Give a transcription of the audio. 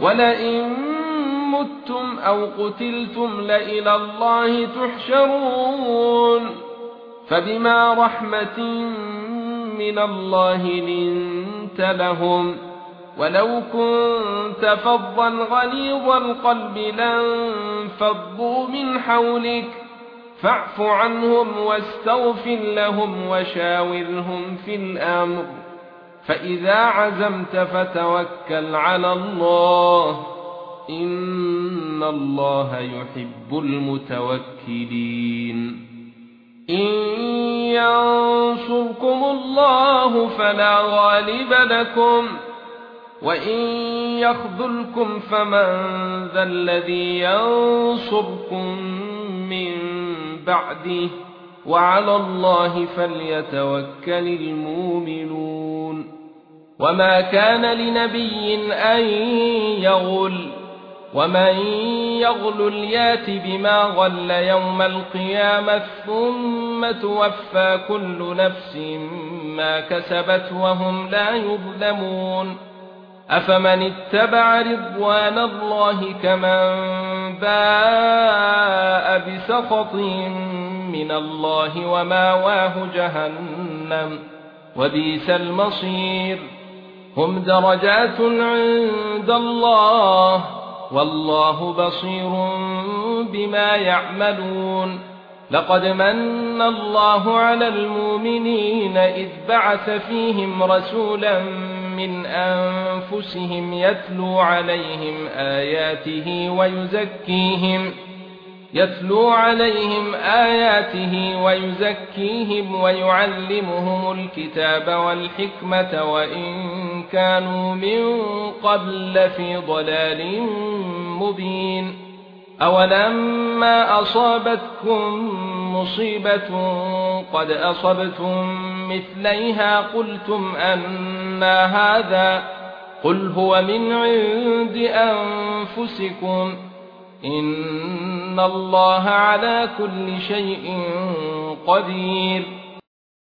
ولئن متم أو قتلتم لإلى الله تحشرون فبما رحمه من الله لنت لهم ولو كنت فظا غليظ القلب لانفضوا من حولك فاعف عنهم واستغفر لهم وشاورهم في الامر فإذا عزمت فتوكل على الله إن الله يحب المتوكلين. إن ينصركم الله فلا غالب لكم وإن يخذلكم فمن ذا الذي ينصركم من بعده. وعلى الله فليتوكل المؤمنون. وما كان لنبي أن يغل ومن يغل يأت بما غل يوم القيامة ثم توفى كل نفس ما كسبت وهم لا يظلمون. أفمن اتبع رضوان الله كمن باء بسخط من الله وماواه جهنم وبئس المصير. هم درجات عند الله والله بصير بما يعملون. لقد من الله على المؤمنين إذ بعث فيهم رسولا من أنفسهم يتلو عليهم آياته ويزكيهم يتلو عليهم آياته ويزكيهم ويعلمهم الكتاب والحكمة وإن كانوا من قبل في ضلال مبين أولما أصابتكم مصيبة قد أصبتم مثليها قلتم أن هذا قل هو من عند أنفسكم ان الله على كل شيء قدير